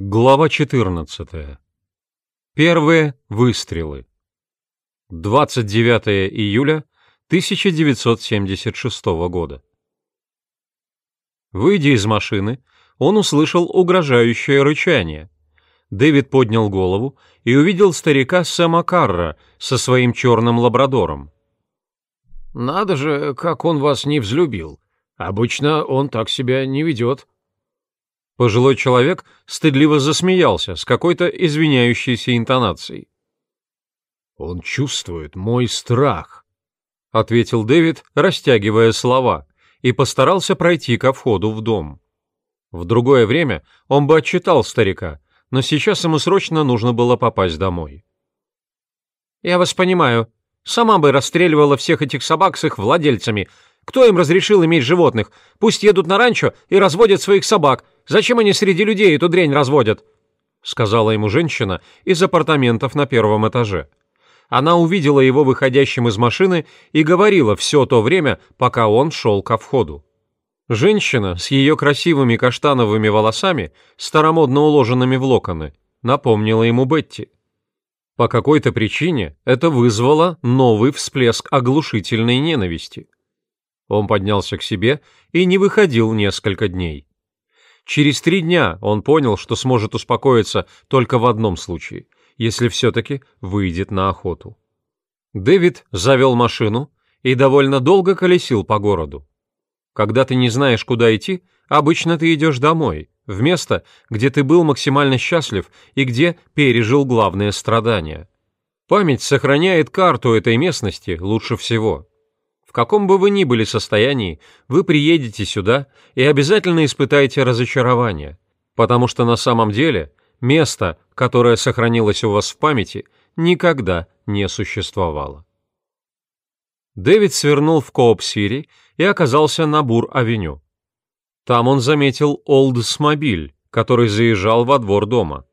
Глава 14. Первые выстрелы. 29 июля 1976 года. Выйдя из машины, он услышал угрожающее рычание. Дэвид поднял голову и увидел старика Сэма Карра со своим черным лабрадором. «Надо же, как он вас не взлюбил. Обычно он так себя не ведет», Пожилой человек стыдливо засмеялся с какой-то извиняющейся интонацией. «Он чувствует мой страх», — ответил Дэвид, растягивая слова, и постарался пройти ко входу в дом. В другое время он бы отчитал старика, но сейчас ему срочно нужно было попасть домой. «Я вас понимаю. Сама бы расстреливала всех этих собак с их владельцами. Кто им разрешил иметь животных? Пусть едут на ранчо и разводят своих собак, Зачем они среди людей эту дрянь разводят?» — сказала ему женщина из апартаментов на первом этаже. Она увидела его выходящим из машины и говорила все то время, пока он шел ко входу. Женщина с ее красивыми каштановыми волосами, старомодно уложенными в локоны, напомнила ему Бетти. По какой-то причине это вызвало новый всплеск оглушительной ненависти. Он поднялся к себе и не выходил несколько дней. Через три дня он понял, что сможет успокоиться только в одном случае, если все-таки выйдет на охоту. Дэвид завел машину и довольно долго колесил по городу. Когда ты не знаешь, куда идти, обычно ты идешь домой, в место, где ты был максимально счастлив и где пережил главные страдания. Память сохраняет карту этой местности лучше всего. В каком бы вы ни были состоянии, вы приедете сюда и обязательно испытаете разочарование, потому что на самом деле место, которое сохранилось у вас в памяти, никогда не существовало. Дэвид свернул в Кооп-Сири и оказался на Бур-авеню. Там он заметил Олдсмобиль, который заезжал во двор дома.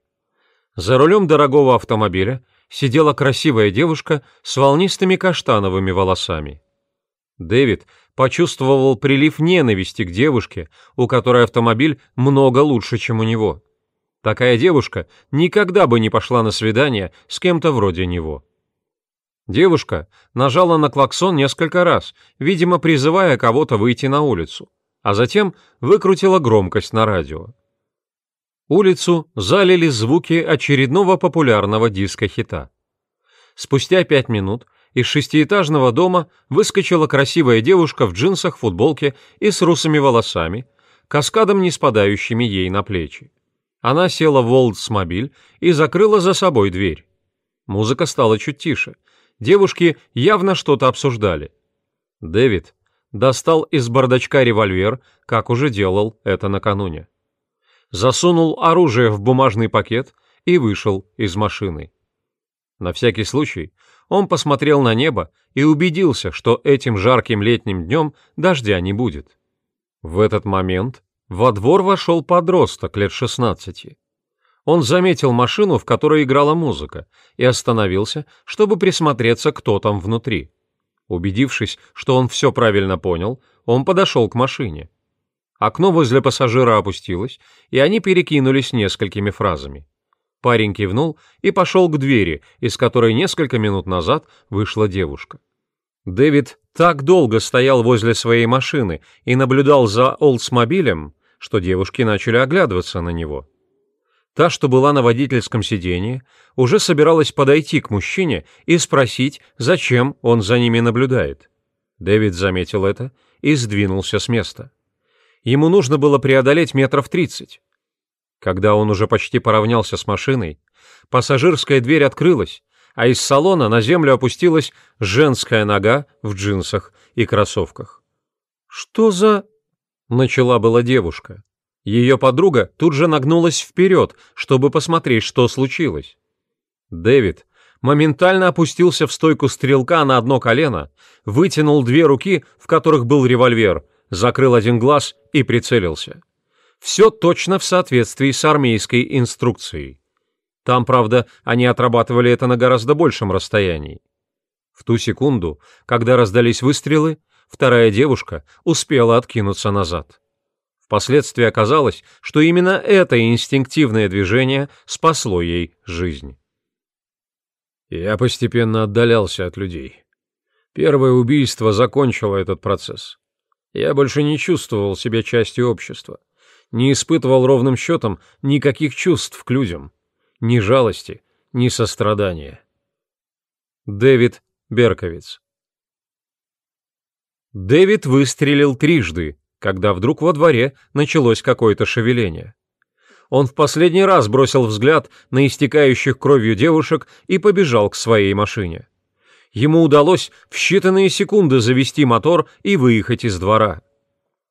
За рулем дорогого автомобиля сидела красивая девушка с волнистыми каштановыми волосами. Дэвид почувствовал прилив ненависти к девушке, у которой автомобиль много лучше, чем у него. Такая девушка никогда бы не пошла на свидание с кем-то вроде него. Девушка нажала на клаксон несколько раз, видимо, призывая кого-то выйти на улицу, а затем выкрутила громкость на радио. Улицу залили звуки очередного популярного диска-хита. Спустя пять минут из шестиэтажного дома выскочила красивая девушка в джинсах, футболке и с русыми волосами, каскадом не спадающими ей на плечи. Она села в Олдсмобиль и закрыла за собой дверь. Музыка стала чуть тише. Девушки явно что-то обсуждали. Дэвид достал из бардачка револьвер, как уже делал это накануне. Засунул оружие в бумажный пакет и вышел из машины. На всякий случай он посмотрел на небо и убедился, что этим жарким летним днем дождя не будет. В этот момент во двор вошел подросток лет 16. Он заметил машину, в которой играла музыка, и остановился, чтобы присмотреться, кто там внутри. Убедившись, что он все правильно понял, он подошел к машине. Окно возле пассажира опустилось, и они перекинулись несколькими фразами. Парень кивнул и пошел к двери, из которой несколько минут назад вышла девушка. Дэвид так долго стоял возле своей машины и наблюдал за Олдсмобилем, что девушки начали оглядываться на него. Та, что была на водительском сидении, уже собиралась подойти к мужчине и спросить, зачем он за ними наблюдает. Дэвид заметил это и сдвинулся с места. Ему нужно было преодолеть метров тридцать. Когда он уже почти поравнялся с машиной, пассажирская дверь открылась, а из салона на землю опустилась женская нога в джинсах и кроссовках. «Что за...» — начала была девушка. Ее подруга тут же нагнулась вперед, чтобы посмотреть, что случилось. Дэвид моментально опустился в стойку стрелка на одно колено, вытянул две руки, в которых был револьвер, закрыл один глаз и прицелился. Все точно в соответствии с армейской инструкцией. Там, правда, они отрабатывали это на гораздо большем расстоянии. В ту секунду, когда раздались выстрелы, вторая девушка успела откинуться назад. Впоследствии оказалось, что именно это инстинктивное движение спасло ей жизнь. Я постепенно отдалялся от людей. Первое убийство закончило этот процесс. Я больше не чувствовал себя частью общества, не испытывал ровным счетом никаких чувств к людям, ни жалости, ни сострадания. Дэвид Берковиц Дэвид выстрелил трижды, когда вдруг во дворе началось какое-то шевеление. Он в последний раз бросил взгляд на истекающих кровью девушек и побежал к своей машине. Ему удалось в считанные секунды завести мотор и выехать из двора.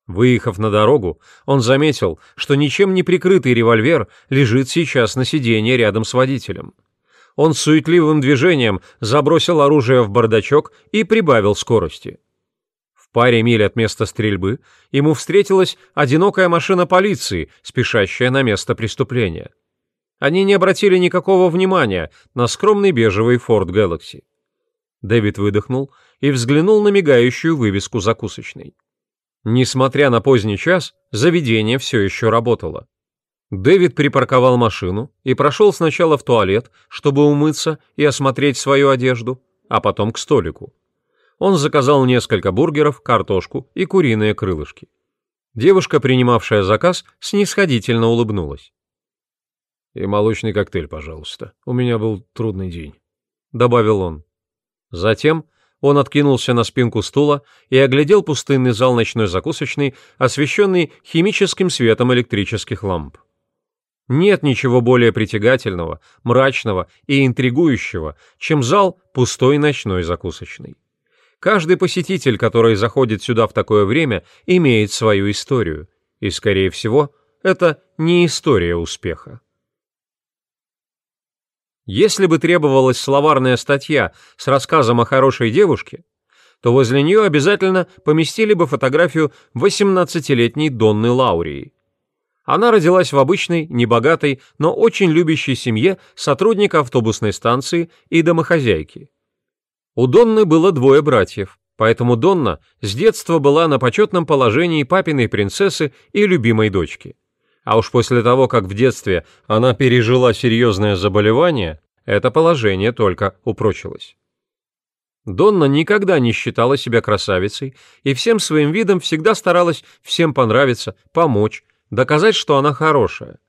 Выехав на дорогу, он заметил, что ничем не прикрытый револьвер лежит сейчас на сиденье рядом с водителем. Он суетливым движением забросил оружие в бардачок и прибавил скорости паре миль от места стрельбы ему встретилась одинокая машина полиции, спешащая на место преступления. Они не обратили никакого внимания на скромный бежевый Ford Galaxy. Дэвид выдохнул и взглянул на мигающую вывеску закусочной. Несмотря на поздний час, заведение все еще работало. Дэвид припарковал машину и прошел сначала в туалет, чтобы умыться и осмотреть свою одежду, а потом к столику он заказал несколько бургеров, картошку и куриные крылышки. Девушка, принимавшая заказ, снисходительно улыбнулась. «И молочный коктейль, пожалуйста. У меня был трудный день», — добавил он. Затем он откинулся на спинку стула и оглядел пустынный зал ночной закусочной, освещенный химическим светом электрических ламп. Нет ничего более притягательного, мрачного и интригующего, чем зал пустой ночной закусочной. Каждый посетитель, который заходит сюда в такое время, имеет свою историю. И, скорее всего, это не история успеха. Если бы требовалась словарная статья с рассказом о хорошей девушке, то возле нее обязательно поместили бы фотографию 18-летней Донны Лаурии. Она родилась в обычной, небогатой, но очень любящей семье сотрудника автобусной станции и домохозяйки. У Донны было двое братьев, поэтому Донна с детства была на почетном положении папиной принцессы и любимой дочки. А уж после того, как в детстве она пережила серьезное заболевание, это положение только упрочилось. Донна никогда не считала себя красавицей и всем своим видом всегда старалась всем понравиться, помочь, доказать, что она хорошая.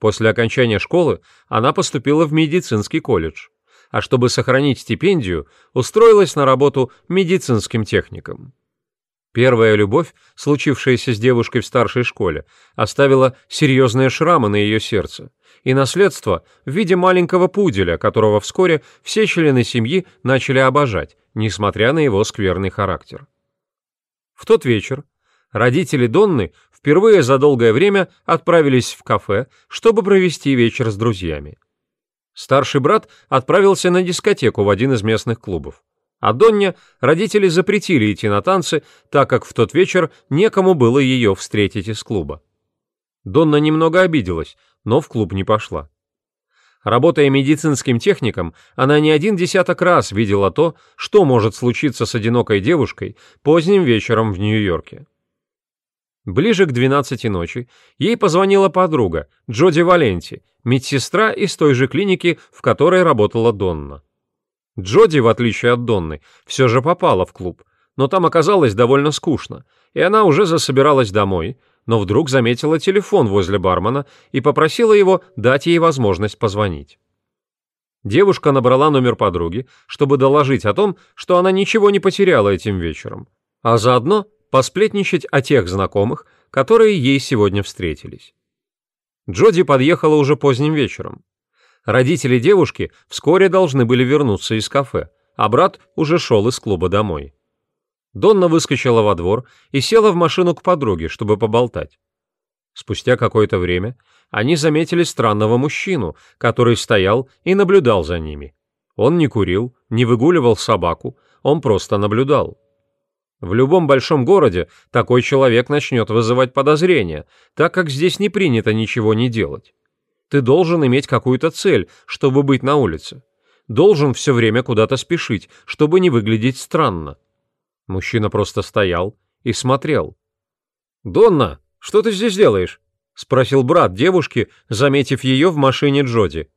После окончания школы она поступила в медицинский колледж а чтобы сохранить стипендию, устроилась на работу медицинским техником. Первая любовь, случившаяся с девушкой в старшей школе, оставила серьезные шрамы на ее сердце, и наследство в виде маленького пуделя, которого вскоре все члены семьи начали обожать, несмотря на его скверный характер. В тот вечер родители Донны впервые за долгое время отправились в кафе, чтобы провести вечер с друзьями. Старший брат отправился на дискотеку в один из местных клубов. А Донне родители запретили идти на танцы, так как в тот вечер некому было ее встретить из клуба. Донна немного обиделась, но в клуб не пошла. Работая медицинским техником, она не один десяток раз видела то, что может случиться с одинокой девушкой поздним вечером в Нью-Йорке. Ближе к 12 ночи ей позвонила подруга, Джоди Валенти, медсестра из той же клиники, в которой работала Донна. Джоди, в отличие от Донны, все же попала в клуб, но там оказалось довольно скучно, и она уже засобиралась домой, но вдруг заметила телефон возле бармена и попросила его дать ей возможность позвонить. Девушка набрала номер подруги, чтобы доложить о том, что она ничего не потеряла этим вечером, а заодно посплетничать о тех знакомых, которые ей сегодня встретились. Джоди подъехала уже поздним вечером. Родители девушки вскоре должны были вернуться из кафе, а брат уже шел из клуба домой. Донна выскочила во двор и села в машину к подруге, чтобы поболтать. Спустя какое-то время они заметили странного мужчину, который стоял и наблюдал за ними. Он не курил, не выгуливал собаку, он просто наблюдал. В любом большом городе такой человек начнет вызывать подозрения, так как здесь не принято ничего не делать. Ты должен иметь какую-то цель, чтобы быть на улице. Должен все время куда-то спешить, чтобы не выглядеть странно. Мужчина просто стоял и смотрел. «Донна, что ты здесь делаешь?» — спросил брат девушки, заметив ее в машине Джоди.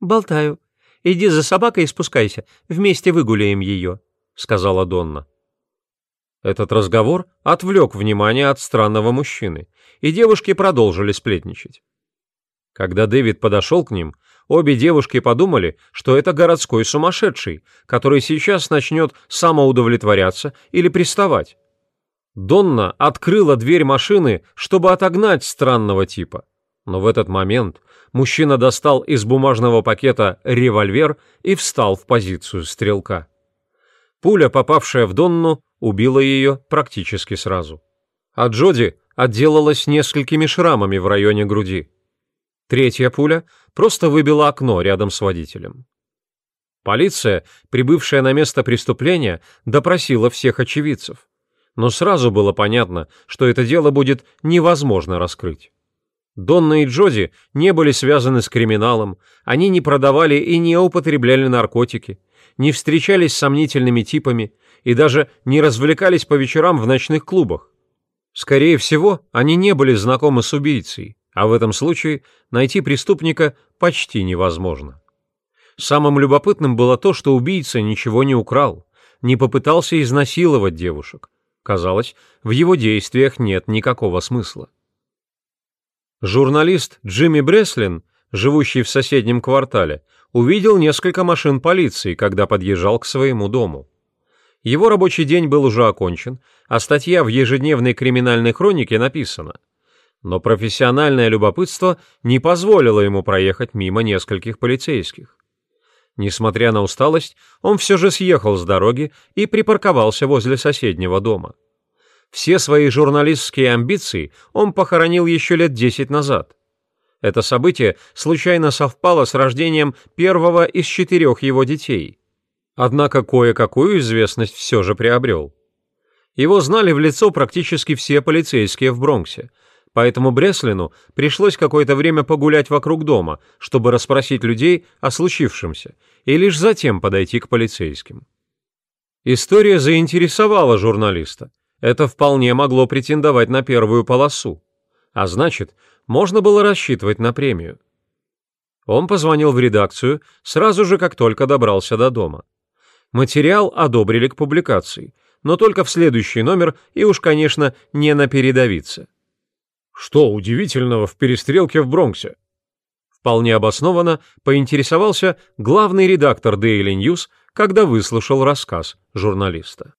«Болтаю. Иди за собакой и спускайся, вместе выгуляем ее», — сказала Донна. Этот разговор отвлек внимание от странного мужчины, и девушки продолжили сплетничать. Когда Дэвид подошел к ним, обе девушки подумали, что это городской сумасшедший, который сейчас начнет самоудовлетворяться или приставать. Донна открыла дверь машины, чтобы отогнать странного типа. Но в этот момент мужчина достал из бумажного пакета револьвер и встал в позицию стрелка. Пуля, попавшая в Донну, убила ее практически сразу. А Джоди отделалась несколькими шрамами в районе груди. Третья пуля просто выбила окно рядом с водителем. Полиция, прибывшая на место преступления, допросила всех очевидцев. Но сразу было понятно, что это дело будет невозможно раскрыть. Донна и Джоди не были связаны с криминалом, они не продавали и не употребляли наркотики, не встречались с сомнительными типами и даже не развлекались по вечерам в ночных клубах. Скорее всего, они не были знакомы с убийцей, а в этом случае найти преступника почти невозможно. Самым любопытным было то, что убийца ничего не украл, не попытался изнасиловать девушек. Казалось, в его действиях нет никакого смысла. Журналист Джимми Бреслин, живущий в соседнем квартале, увидел несколько машин полиции, когда подъезжал к своему дому. Его рабочий день был уже окончен, а статья в ежедневной криминальной хронике написана – но профессиональное любопытство не позволило ему проехать мимо нескольких полицейских. Несмотря на усталость, он все же съехал с дороги и припарковался возле соседнего дома. Все свои журналистские амбиции он похоронил еще лет десять назад. Это событие случайно совпало с рождением первого из четырех его детей. Однако кое-какую известность все же приобрел. Его знали в лицо практически все полицейские в Бронксе – Поэтому Бреслину пришлось какое-то время погулять вокруг дома, чтобы расспросить людей о случившемся, и лишь затем подойти к полицейским. История заинтересовала журналиста. Это вполне могло претендовать на первую полосу. А значит, можно было рассчитывать на премию. Он позвонил в редакцию сразу же, как только добрался до дома. Материал одобрили к публикации, но только в следующий номер и уж, конечно, не на передовице. Что удивительного в перестрелке в Бронксе? Вполне обоснованно поинтересовался главный редактор Daily News, когда выслушал рассказ журналиста.